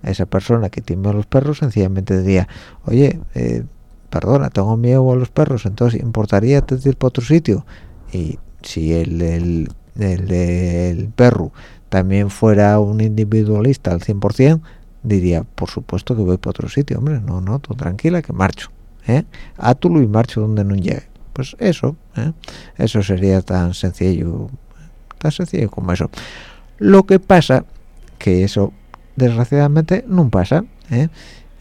Esa persona que tiene miedo a los perros sencillamente diría oye eh, perdona tengo miedo a los perros entonces importaría te ir para otro sitio y si el, el, el, perro también fuera un individualista al 100% diría por supuesto que voy para otro sitio hombre no no tú tranquila que marcho ¿eh? átulo y marcho donde no llegue pues eso ¿eh? eso sería tan sencillo tan sencillo como eso lo que pasa que eso desgraciadamente no pasa ¿eh?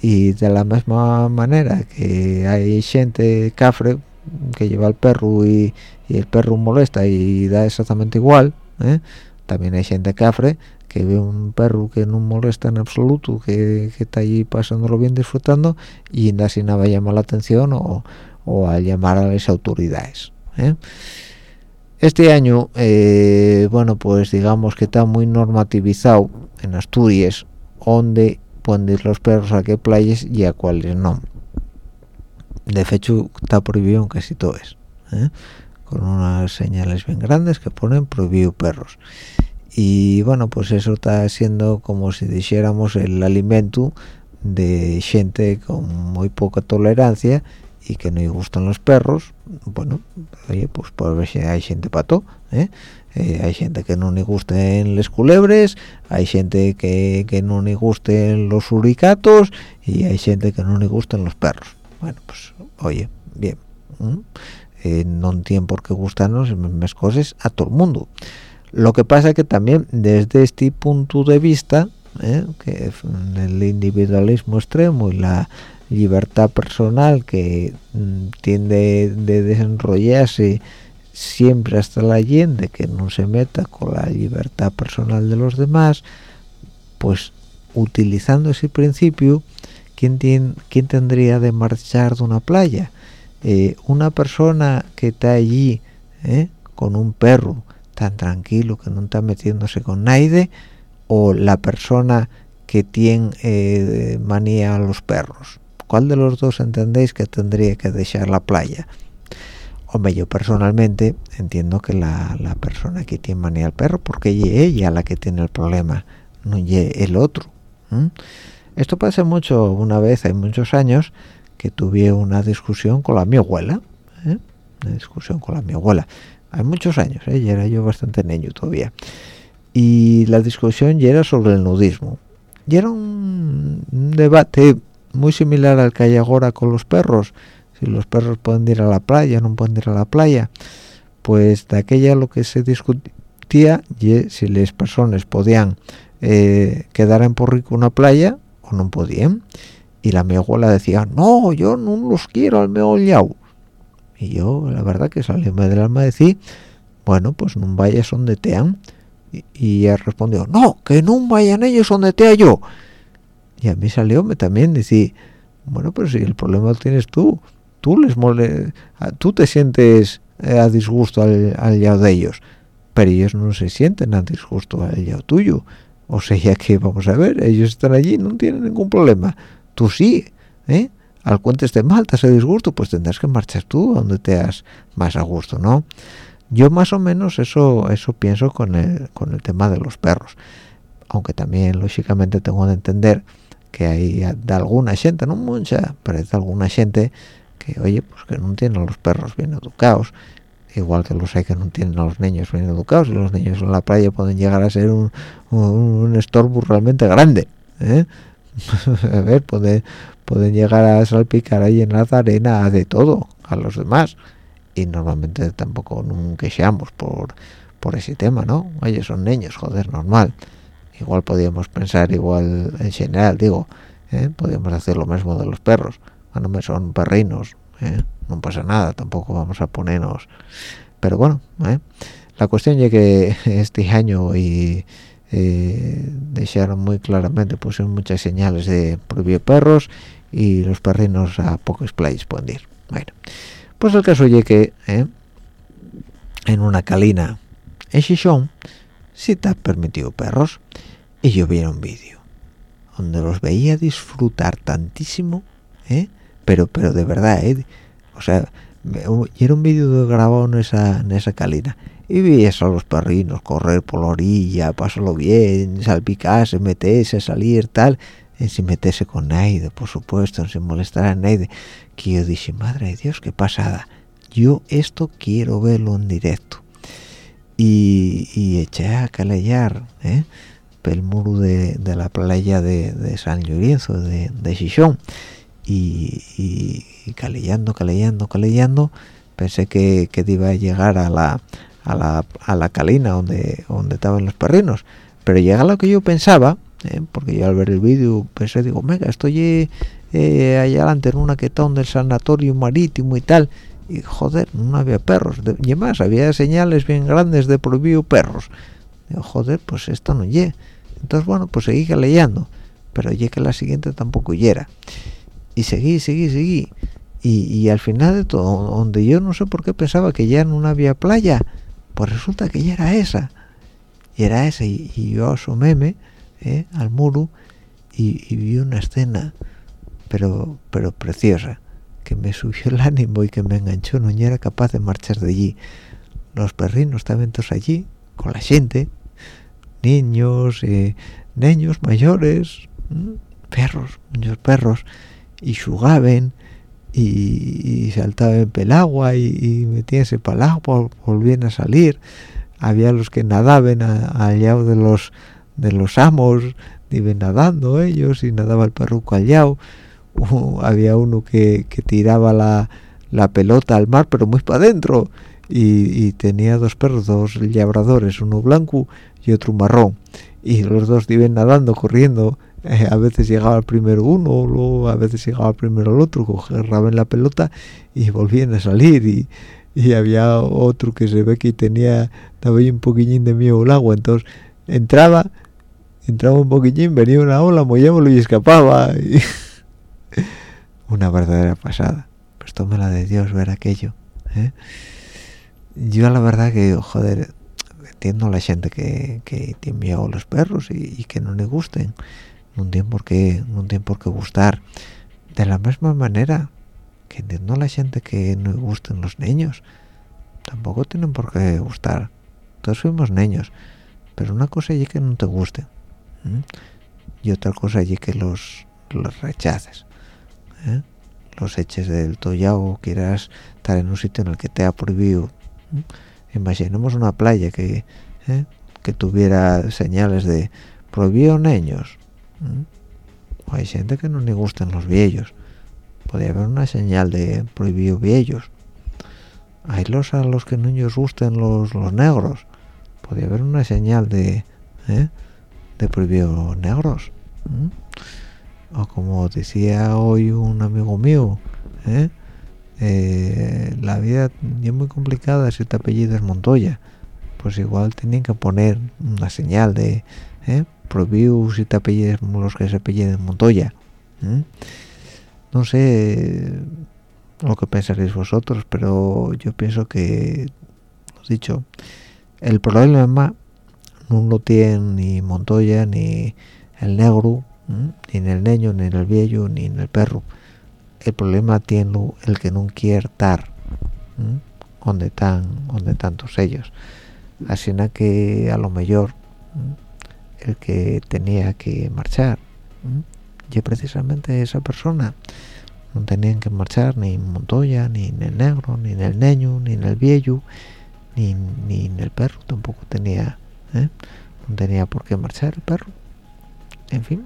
y de la misma manera que hay gente cafre que lleva el perro y, el perro molesta y da exactamente igual ¿eh? también hay gente cafre que ve un perro que no molesta en absoluto que, está allí pasándolo bien disfrutando y así nada llama la atención o, o a llamar a las autoridades ¿eh? este año eh, bueno pues digamos que está muy normativizado en Asturias donde pueden ir los perros a qué playas y a cuáles no de hecho está prohibido en casi todos ¿eh? con unas señales bien grandes que ponen prohibido perros y bueno pues eso está siendo como si dijéramos el alimento de gente con muy poca tolerancia y que no le gustan los perros bueno oye pues por ver si hay gente pato ¿eh? eh, hay gente que no le gusten los culebres hay gente que, que no le gusten los uricatos y hay gente que no le gustan los perros bueno pues oye bien eh, no tiene por qué gustarnos las cosas a todo el mundo lo que pasa que también desde este punto de vista ¿eh? que el individualismo extremo y la libertad personal que mm, tiende de desenrollarse siempre hasta la allende que no se meta con la libertad personal de los demás pues utilizando ese principio ¿quién, quién tendría de marchar de una playa? Eh, una persona que está allí ¿eh? con un perro tan tranquilo que no está metiéndose con nadie o la persona que tiene eh, manía a los perros ¿Cuál de los dos entendéis que tendría que dejar la playa? Hombre, yo personalmente entiendo que la, persona que tiene manía al perro, porque es ella la que tiene el problema, no el otro. Esto pasa mucho una vez, hay muchos años, que tuve una discusión con la mi abuela. ¿eh? Una discusión con la mi abuela. Hay muchos años, ¿eh? era yo bastante niño todavía. Y la discusión ya era sobre el nudismo. Y era un debate muy similar al que hay ahora con los perros. Si los perros pueden ir a la playa no pueden ir a la playa pues de aquella lo que se discutía y si las personas podían eh, quedar en porrico una playa o no podían. Y la mi abuela decía no yo no los quiero al meollao y yo la verdad que salióme del alma decir bueno pues no vayas donde te han y, y ella respondió no que no vayan ellos donde te yo y a mí salió me también decir bueno pero si el problema lo tienes tú tú les mole tú te sientes eh, a disgusto al, al lado de ellos pero ellos no se sienten a disgusto al lado tuyo. O sea que vamos a ver ellos están allí no tienen ningún problema. Tú sí ¿eh? al cuentes de mal te hace disgusto pues tendrás que marchar tú donde te has más a gusto no yo más o menos eso eso pienso con el con el tema de los perros. Aunque también lógicamente tengo que entender que hay de alguna gente, no mucha, pero de alguna gente que, oye, pues que no tienen los perros bien educados, igual que los hay que no tienen a los niños bien educados, y los niños en la playa pueden llegar a ser un, un, estorbo realmente grande, ¿eh? a ver, pueden, pueden llegar a salpicar ahí en la arena de todo, a los demás, y normalmente tampoco nunca quejamos por por ese tema no oye son niños joder normal igual podríamos pensar igual en general digo ¿eh? podríamos hacer lo mismo de los perros bueno me son perrinos ¿eh? no pasa nada tampoco vamos a ponernos pero bueno ¿eh? la cuestión es que este año y dejaron muy claramente pusieron muchas señales de prohibir perros y los perrinos a pocos plays pueden ir bueno pues el caso es que en una calina en Shishon te ha permitido perros. Y yo vi un vídeo donde los veía disfrutar tantísimo ¿eh? pero pero de verdad ¿eh? o sea y era un vídeo grabado en esa en esa calina y vi a los perrinos correr por la orilla pasarlo bien salpicarse meterse salir tal. Sin meterse con nadie por supuesto sin molestar a nadie. Que yo dije madre de dios qué pasada. Yo esto quiero verlo en directo y, y eché a calellar ¿eh? el muro de, la playa de, San Llorenzo de, de Chichón y, y, calellando, calellando, pensé que, que iba a llegar a la, a la, a la calina donde, donde estaban los perrinos pero llega lo que yo pensaba ¿eh? porque yo al ver el vídeo pensé digo mega estoy eh, allá adelante en una que está del sanatorio marítimo y tal y joder no había perros. Y más había señales bien grandes de prohibido perros. Digo joder pues esto no llega entonces bueno pues seguí leyendo pero ya que la siguiente tampoco yera y seguí seguí seguí. Y, al final de todo donde yo no sé por qué pensaba que ya no había playa pues resulta que ya era esa. Y era esa. Y, yo asoméme ¿eh? al muro y, vi una escena pero pero preciosa que me subió el ánimo y que me enganchó no era capaz de marchar de allí. Los perrinos estaban todos allí con la gente niños, eh, niños mayores, perros, muchos perros, y jugaban y, saltaban el agua y, metíanse para el agua, volvían a salir. Había los que nadaban allá de los de los amos, iban nadando ellos y nadaba el perruco había uno que, que tiraba la, la pelota al mar, pero muy para adentro. Y, y, tenía dos perros, dos labradores, uno blanco y otro marrón. Y los dos iban nadando corriendo. Eh, a veces llegaba el primero uno luego a veces llegaba primero el otro agarraban la pelota y volvían a salir. Y, y, había otro que se ve que tenía ahí un poquillín de miedo al agua. Entonces entraba entraba un poquillín venía una ola mollémoslo y escapaba una verdadera pasada pues tómela de Dios ver aquello ¿eh? yo la verdad que joder entiendo a la gente que, que tiene miedo a los perros y, que no le gusten. No tienen por qué no tienen por qué gustar. De la misma manera que entiendo a la gente que no le gusten los niños tampoco tienen por qué gustar. Todos fuimos niños pero una cosa allí que no te guste y otra cosa allí que los los rechaces ¿eh? los eches del toyao quieras estar en un sitio en el que te ha prohibido imaginemos una playa que ¿eh? que tuviera señales de prohibido niños hay gente que no le gustan los viejos podría haber una señal de prohibido viejos hay los a los que no les gusten los, los negros podría haber una señal de ¿eh? de prohibido negros o como decía hoy un amigo mío ¿eh? Eh, la vida es muy complicada si te apellidas Montoya pues igual tenían que poner una señal de ¿eh? prohibido si te apellidas los que se apelliden Montoya no sé lo que pensaréis vosotros pero yo pienso que dicho el problema no lo tiene ni Montoya ni el negro ni en el niño ni en el viejo ni en el perro. El problema tiene el que no quiere estar donde están donde tantos ellos así que a lo mejor el que tenía que marchar y precisamente esa persona. No tenían que marchar ni en Montoya ni en el negro ni en el niño ni en el viejo ni, ni en el perro tampoco tenía ¿eh? no tenía por qué marchar el perro. En fin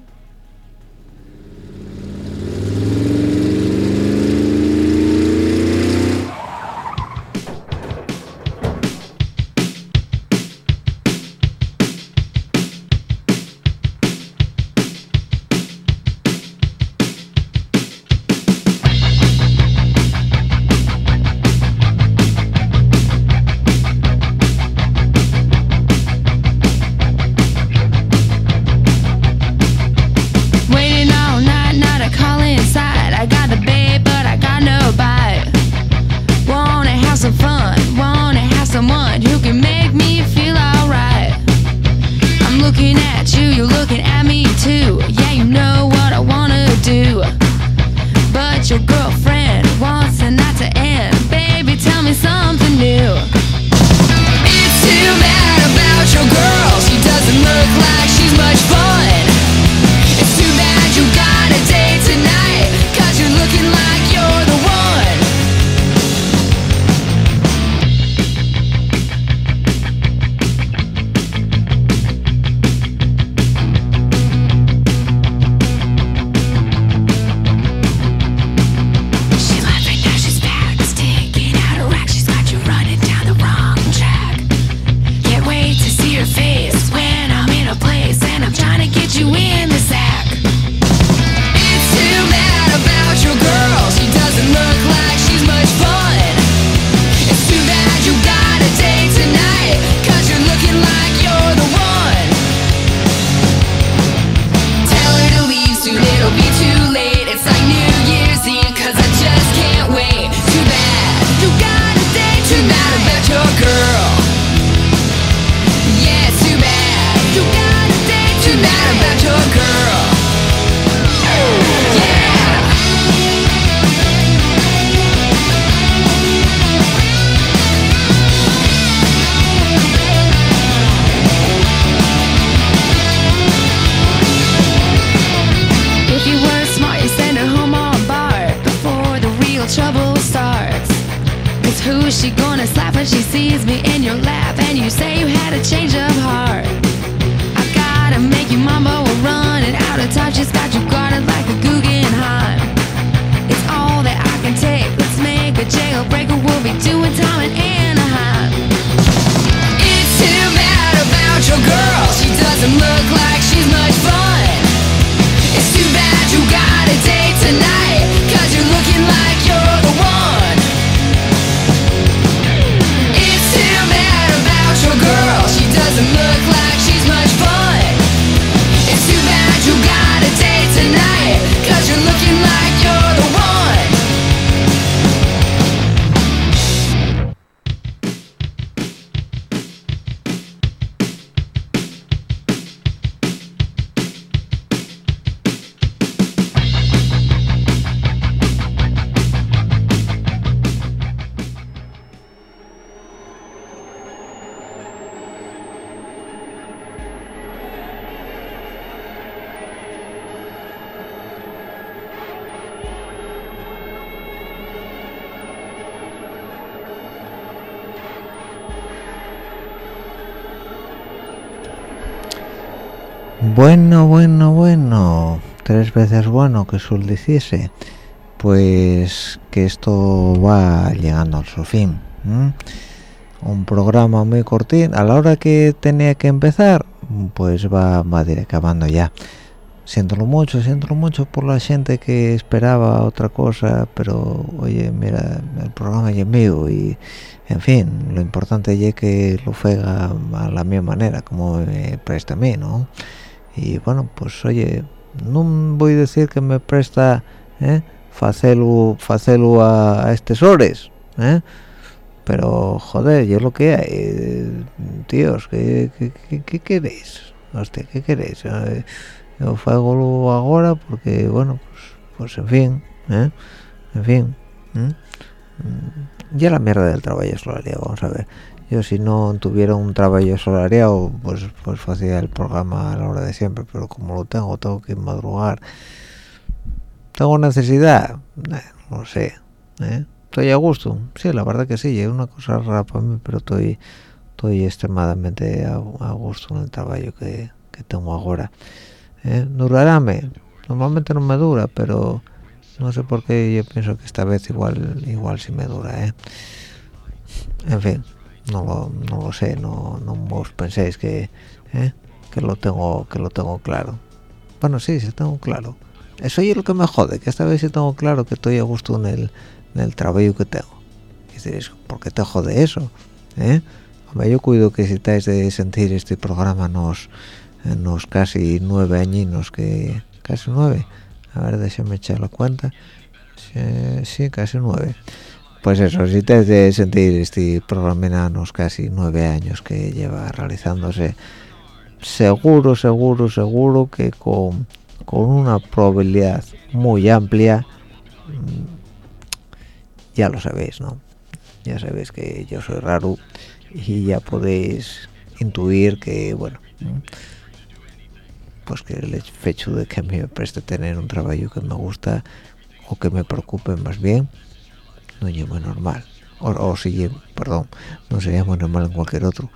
tres veces bueno que sul diciese, pues que esto va llegando a su fin. Un programa muy cortín, a la hora que tenía que empezar, pues va, va a ir acabando ya. Siéntolo mucho, siéntolo mucho por la gente que esperaba otra cosa, pero oye, mira, el programa es mío y, en fin, lo importante es que lo fega a la misma manera, como me presta a mí, ¿no? y bueno pues oye no voy a decir que me presta ¿eh? facelo a, a hores ¿eh? pero joder yo lo que hay tíos ¿qué, qué, queréis hostia qué queréis yo hago ahora porque bueno pues, pues en fin ¿eh? en fin ¿eh? ya la mierda del trabajo es lo vamos a ver yo si no tuviera un trabajo solariado pues pues hacía el programa a la hora de siempre pero como lo tengo tengo que madrugar tengo necesidad eh, no sé ¿eh? estoy a gusto sí la verdad que sí es una cosa rara para mí pero estoy estoy extremadamente a, gusto en el trabajo que, que tengo ahora ¿eh? duraráme normalmente no me dura pero no sé por qué yo pienso que esta vez igual igual sí me dura ¿eh? en fin no lo, no lo sé no, no os penséis que ¿eh? que lo tengo que lo tengo claro bueno sí sí tengo claro eso es lo que me jode que esta vez sí tengo claro que estoy a gusto en el, en el trabajo que tengo y diréis ¿por qué te jode eso? ¿Eh? Hombre, yo cuido que si estáis de sentir este programa nos nos casi nueve añinos que casi nueve a ver déjame echar la cuenta sí, sí casi nueve pues eso, si te de sentir este programa en los casi nueve años que lleva realizándose, seguro, seguro, seguro que con, una probabilidad muy amplia, mm, ya lo sabéis, ¿no? Ya sabéis que yo soy raro y ya podéis intuir que, bueno, pues que el hecho de que me preste tener un trabajo que me gusta o que me preocupe más bien, no es muy normal. O, o si perdón no sería muy normal en cualquier otro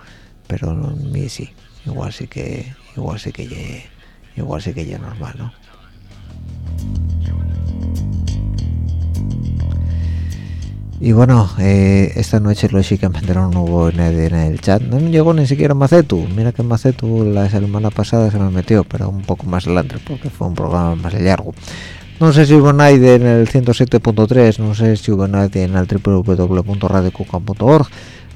pero en mí sí. Igual sí que igual sí que igual sí que ya normal no y bueno eh, esta noche lógicamente no hubo nadie en el chat. No llegó ni siquiera Macetu. Mira que Macetu la semana pasada se me metió pero un poco más adelante porque fue un programa más largo no sé si hubo nadie en el 107.3 no sé si hubo nadie en el www.radiocucan.org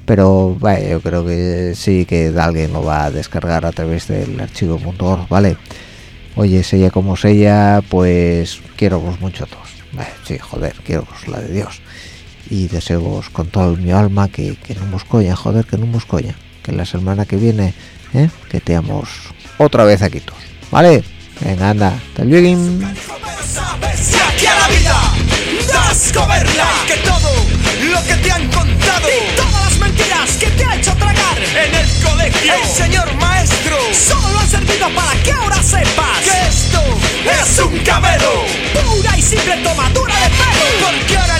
pero yo creo que sí que alguien lo va a descargar a través del archivo.org vale oye sea como sea pues quiero vos mucho todos. Sí joder quiero vos la de Dios. Y deseo vos con todo mi alma que, que no nos coña joder que no nos coña. Que la semana que viene ¿eh? que teamos otra vez aquí todos vale Venga, anda, hasta luego. Si aquí a la vida das coberla Que todo lo que te han contado Y todas las mentiras que te ha hecho tragar En el colegio. El señor maestro Solo han servido para que ahora sepas Que esto es un cabelo Pura y simple tomadura de pelo. Porque ahora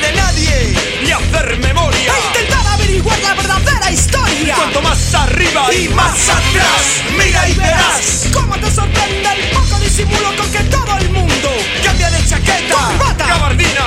de nadie Y hacer memoria. E intentar averiguar la verdadera historia. Cuanto más arriba y más atrás Mira y verás Cómo te sorprende el poco disimulo con que todo el mundo Cambia de chaqueta, corbata, gabardina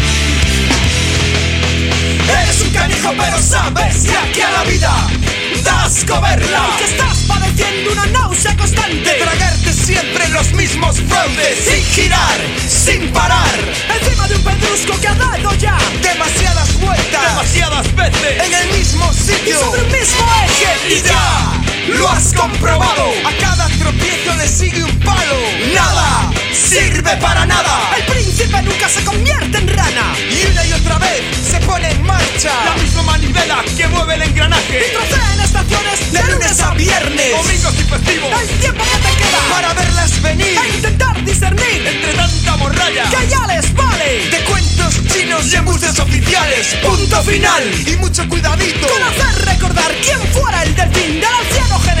Pero sabes que aquí a la vida das coberla. Que estás padeciendo una náusea constante. De tragarte siempre los mismos fraudes Sin girar, sin parar. Encima de un pedrusco que ha dado ya Demasiadas vueltas Demasiadas veces En el mismo Y sitio sobre un mismo eje. Y ya lo has comprobado. A cada tropiezo le sigue un palo. Nada sirve para nada. El nunca se convierte en rana. Y una y otra vez se pone en marcha. La misma manivela que mueve el engranaje. Y trocea en estaciones De lunes a viernes. Domingos y festivos. El tiempo que te queda Para verlas venir. E intentar discernir Entre tanta morralla Que ya les vale. De cuentos chinos y embuses oficiales. Punto final. Y mucho cuidadito. Con hacer recordar quién fuera el delfín del anciano general